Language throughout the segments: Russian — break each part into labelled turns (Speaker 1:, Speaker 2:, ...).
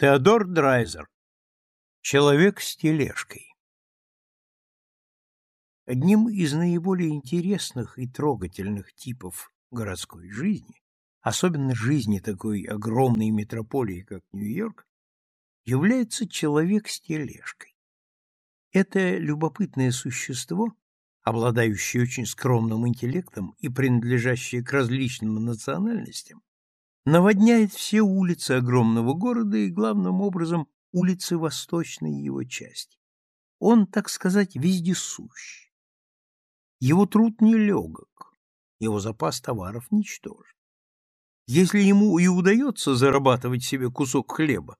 Speaker 1: Теодор Драйзер. Человек с тележкой. Одним из наиболее интересных и трогательных типов городской жизни, особенно жизни такой огромной метрополии, как Нью-Йорк, является человек с тележкой. Это любопытное существо, обладающее очень скромным интеллектом и принадлежащее к различным национальностям, наводняет все улицы огромного города и, главным образом, улицы восточной его части. Он, так сказать, вездесущ. Его труд нелегок, его запас товаров ничтожен. Если ему и удается зарабатывать себе кусок хлеба,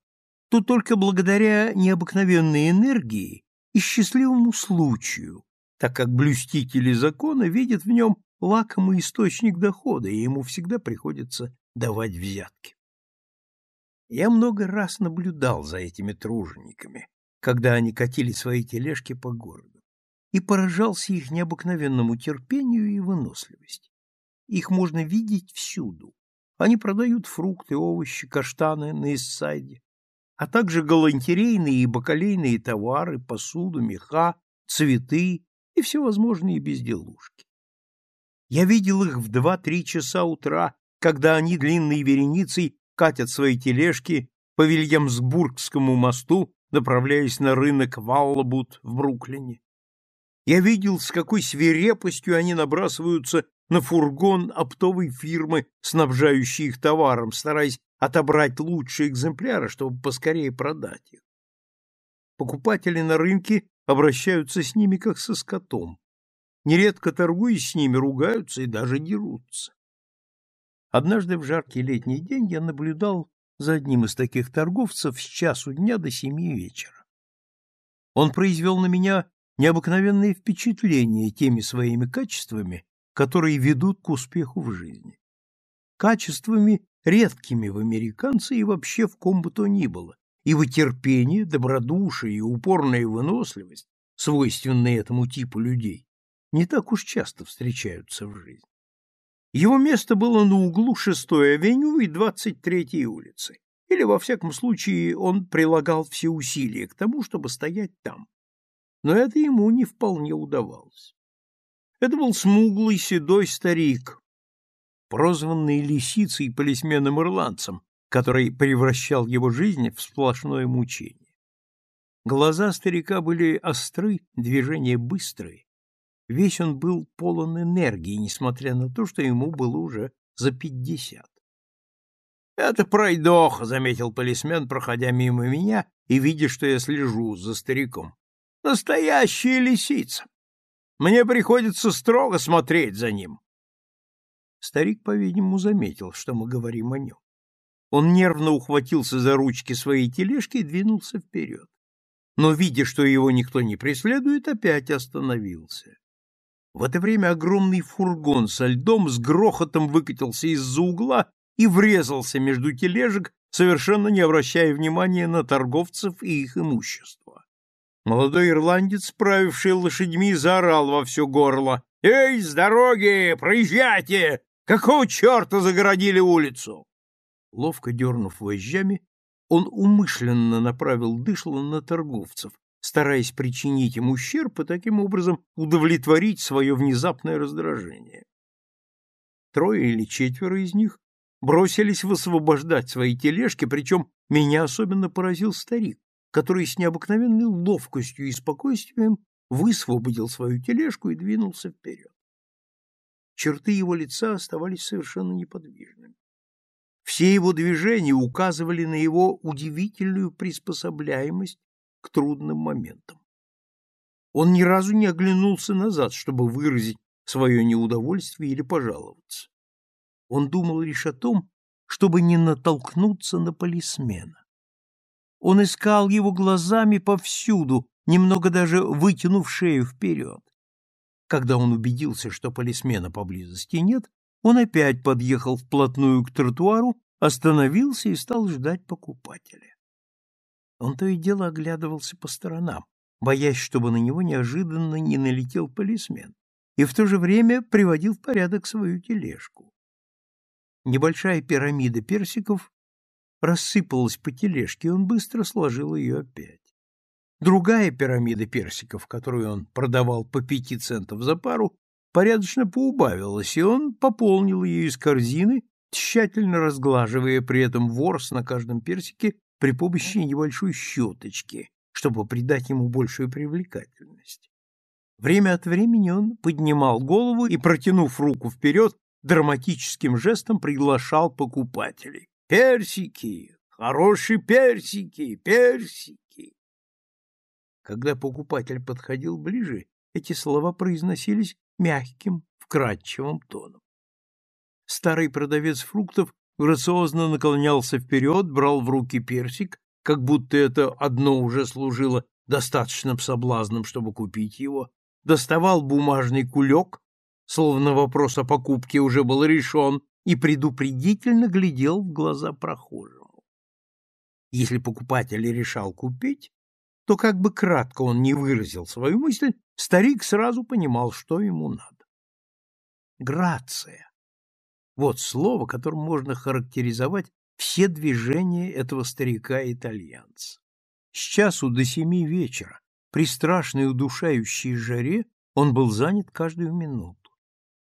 Speaker 1: то только благодаря необыкновенной энергии и счастливому случаю, так как блюстители закона видят в нем лакомый источник дохода, и ему всегда приходится давать взятки. Я много раз наблюдал за этими тружениками, когда они катили свои тележки по городу, и поражался их необыкновенному терпению и выносливости. Их можно видеть всюду. Они продают фрукты, овощи, каштаны на Иссайде, а также галантерейные и бакалейные товары, посуду, меха, цветы и всевозможные безделушки. Я видел их в два-три часа утра когда они длинной вереницей катят свои тележки по Вильямсбургскому мосту, направляясь на рынок Валлабут в Бруклине. Я видел, с какой свирепостью они набрасываются на фургон оптовой фирмы, снабжающей их товаром, стараясь отобрать лучшие экземпляры, чтобы поскорее продать их. Покупатели на рынке обращаются с ними как со скотом. Нередко торгуясь с ними, ругаются и даже дерутся. Однажды в жаркий летний день я наблюдал за одним из таких торговцев с часу дня до семи вечера. Он произвел на меня необыкновенное впечатление теми своими качествами, которые ведут к успеху в жизни. Качествами, редкими в американце и вообще в ком бы то ни было, ибо терпение, добродушие и упорная выносливость, свойственные этому типу людей, не так уж часто встречаются в жизни. Его место было на углу 6-й авеню и 23-й улицы. Или, во всяком случае, он прилагал все усилия к тому, чтобы стоять там. Но это ему не вполне удавалось. Это был смуглый седой старик, прозванный лисицей полисменом-ирландцем, который превращал его жизнь в сплошное мучение. Глаза старика были остры, движения быстрые, Весь он был полон энергии, несмотря на то, что ему было уже за пятьдесят. «Это пройдоха», — заметил полисмен, проходя мимо меня и видя, что я слежу за стариком. «Настоящая лисица! Мне приходится строго смотреть за ним». Старик, по-видимому, заметил, что мы говорим о нем. Он нервно ухватился за ручки своей тележки и двинулся вперед. Но, видя, что его никто не преследует, опять остановился. В это время огромный фургон со льдом с грохотом выкатился из-за угла и врезался между тележек, совершенно не обращая внимания на торговцев и их имущество. Молодой ирландец, справивший лошадьми, заорал во все горло. «Эй, с дороги! Проезжайте! Какого черта загородили улицу?» Ловко дернув вожжами, он умышленно направил дышло на торговцев, стараясь причинить им ущерб и таким образом удовлетворить свое внезапное раздражение. Трое или четверо из них бросились высвобождать свои тележки, причем меня особенно поразил старик, который с необыкновенной ловкостью и спокойствием высвободил свою тележку и двинулся вперед. Черты его лица оставались совершенно неподвижными. Все его движения указывали на его удивительную приспособляемость к трудным моментам. Он ни разу не оглянулся назад, чтобы выразить свое неудовольствие или пожаловаться. Он думал лишь о том, чтобы не натолкнуться на полисмена. Он искал его глазами повсюду, немного даже вытянув шею вперед. Когда он убедился, что полисмена поблизости нет, он опять подъехал вплотную к тротуару, остановился и стал ждать покупателя. Он то и дело оглядывался по сторонам, боясь, чтобы на него неожиданно не налетел полисмен, и в то же время приводил в порядок свою тележку. Небольшая пирамида персиков рассыпалась по тележке, и он быстро сложил ее опять. Другая пирамида персиков, которую он продавал по пяти центов за пару, порядочно поубавилась, и он пополнил ее из корзины, тщательно разглаживая при этом ворс на каждом персике при помощи небольшой щеточки, чтобы придать ему большую привлекательность. Время от времени он поднимал голову и, протянув руку вперед, драматическим жестом приглашал покупателей. «Персики! Хорошие персики! Персики!» Когда покупатель подходил ближе, эти слова произносились мягким, вкрадчивым тоном. Старый продавец фруктов грациозно наклонялся вперед, брал в руки персик, как будто это одно уже служило достаточным соблазном, чтобы купить его, доставал бумажный кулек, словно вопрос о покупке уже был решен, и предупредительно глядел в глаза прохожему. Если покупатель решал купить, то как бы кратко он не выразил свою мысль, старик сразу понимал, что ему надо. Грация. Вот слово, которым можно характеризовать все движения этого старика-итальянца. С часу до семи вечера, при страшной удушающей жаре, он был занят каждую минуту.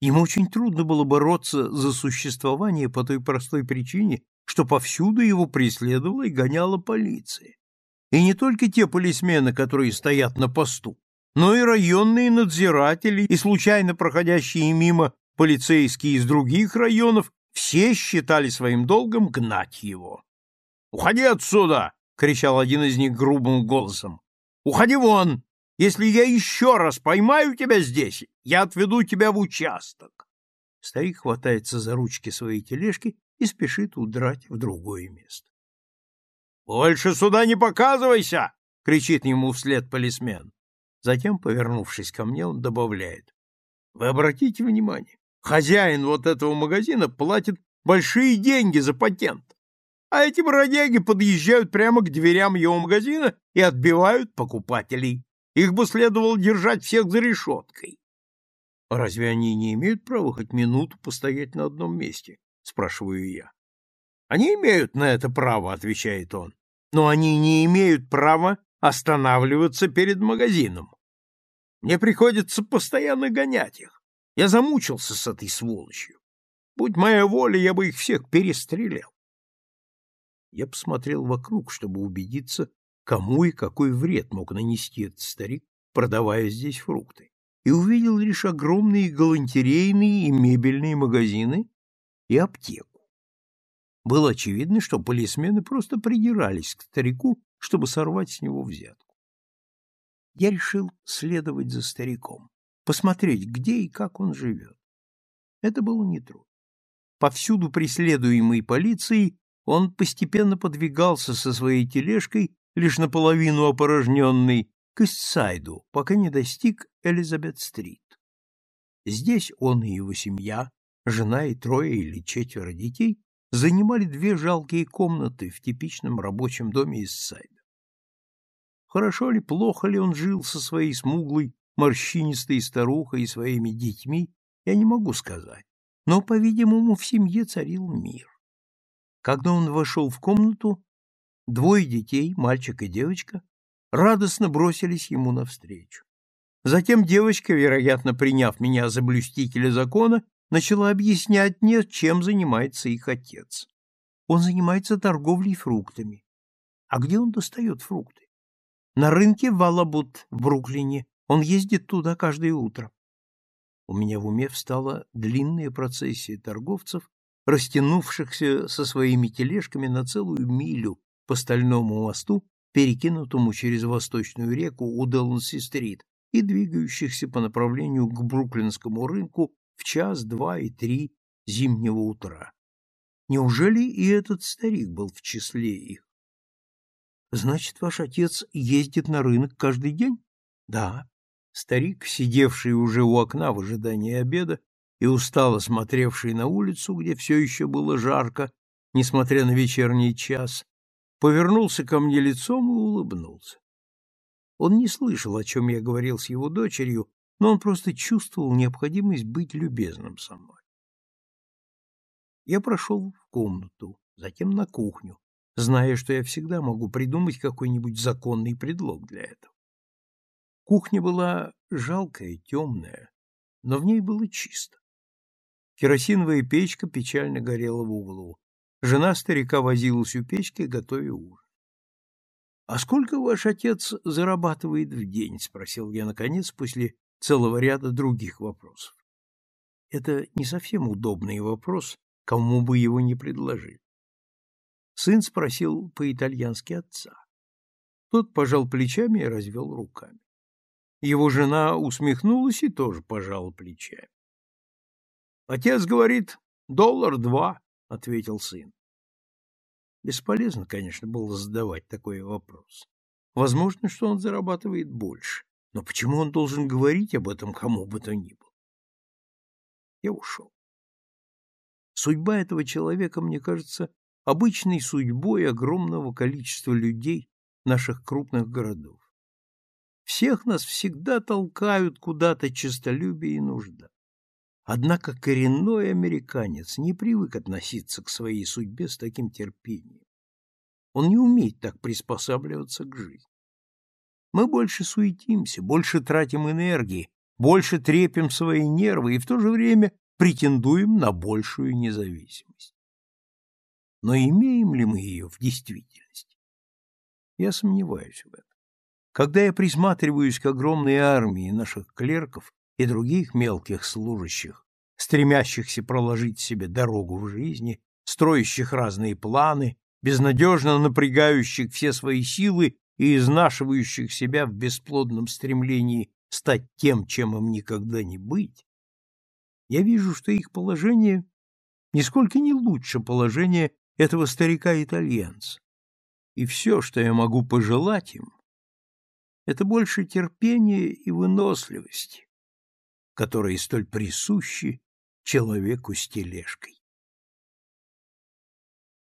Speaker 1: Ему очень трудно было бороться за существование по той простой причине, что повсюду его преследовала и гоняла полиция. И не только те полисмены, которые стоят на посту, но и районные надзиратели и случайно проходящие мимо полицейские из других районов все считали своим долгом гнать его. «Уходи отсюда!» — кричал один из них грубым голосом. «Уходи вон! Если я еще раз поймаю тебя здесь, я отведу тебя в участок!» Старик хватается за ручки своей тележки и спешит удрать в другое место. «Больше сюда не показывайся!» — кричит ему вслед полисмен. Затем, повернувшись ко мне, он добавляет. «Вы обратите внимание, хозяин вот этого магазина платит большие деньги за патент, а эти бродяги подъезжают прямо к дверям его магазина и отбивают покупателей. Их бы следовало держать всех за решеткой». «Разве они не имеют права хоть минуту постоять на одном месте?» — спрашиваю я. Они имеют на это право, отвечает он. Но они не имеют права останавливаться перед магазином. Мне приходится постоянно гонять их. Я замучился с этой сволочью. Будь моя воля, я бы их всех перестрелял. Я посмотрел вокруг, чтобы убедиться, кому и какой вред мог нанести этот старик, продавая здесь фрукты, и увидел лишь огромные галантерейные и мебельные магазины и аптеку. Было очевидно, что полисмены просто придирались к старику, чтобы сорвать с него взятку. Я решил следовать за стариком, посмотреть, где и как он живет. Это было нетрудно. Повсюду преследуемый полицией, он постепенно подвигался со своей тележкой, лишь наполовину опорожненной, к Истсайду, пока не достиг Элизабет-стрит. Здесь он и его семья, жена и трое или четверо детей занимали две жалкие комнаты в типичном рабочем доме из Сайда. Хорошо ли, плохо ли он жил со своей смуглой, морщинистой старухой и своими детьми, я не могу сказать, но, по-видимому, в семье царил мир. Когда он вошел в комнату, двое детей, мальчик и девочка, радостно бросились ему навстречу. Затем девочка, вероятно, приняв меня за блюстителя закона, начала объяснять мне, чем занимается их отец. Он занимается торговлей фруктами. А где он достает фрукты? На рынке Валабут в Бруклине. Он ездит туда каждое утро. У меня в уме встала длинная процессия торговцев, растянувшихся со своими тележками на целую милю по стальному мосту, перекинутому через восточную реку Уделнси-стрит, и двигающихся по направлению к бруклинскому рынку в час, два и три зимнего утра. Неужели и этот старик был в числе их? Значит, ваш отец ездит на рынок каждый день? Да. Старик, сидевший уже у окна в ожидании обеда и устало смотревший на улицу, где все еще было жарко, несмотря на вечерний час, повернулся ко мне лицом и улыбнулся. Он не слышал, о чем я говорил с его дочерью, но он просто чувствовал необходимость быть любезным со мной. Я прошел в комнату, затем на кухню, зная, что я всегда могу придумать какой-нибудь законный предлог для этого. Кухня была жалкая, темная, но в ней было чисто. Керосиновая печка печально горела в углу. Жена старика возилась у печки, готовя ужин. — А сколько ваш отец зарабатывает в день? — спросил я, наконец, после целого ряда других вопросов. Это не совсем удобный вопрос, кому бы его ни предложили. Сын спросил по-итальянски отца. Тот пожал плечами и развел руками. Его жена усмехнулась и тоже пожала плечами. Отец говорит, доллар два, ответил сын. Бесполезно, конечно, было задавать такой вопрос. Возможно, что он зарабатывает больше, но почему он должен говорить об этом кому бы то ни было? Я ушел. Судьба этого человека, мне кажется, обычной судьбой огромного количества людей наших крупных городов. Всех нас всегда толкают куда-то честолюбие и нужда. Однако коренной американец не привык относиться к своей судьбе с таким терпением. Он не умеет так приспосабливаться к жизни. Мы больше суетимся, больше тратим энергии, больше трепим свои нервы и в то же время претендуем на большую независимость. Но имеем ли мы ее в действительности? Я сомневаюсь в этом. Когда я присматриваюсь к огромной армии наших клерков и других мелких служащих, стремящихся проложить себе дорогу в жизни, строящих разные планы, безнадежно напрягающих все свои силы и изнашивающих себя в бесплодном стремлении стать тем, чем им никогда не быть, я вижу, что их положение нисколько не лучше положения этого старика-итальянца. И все, что я могу пожелать им, это больше терпения и выносливости, которые столь присущи человеку с тележкой.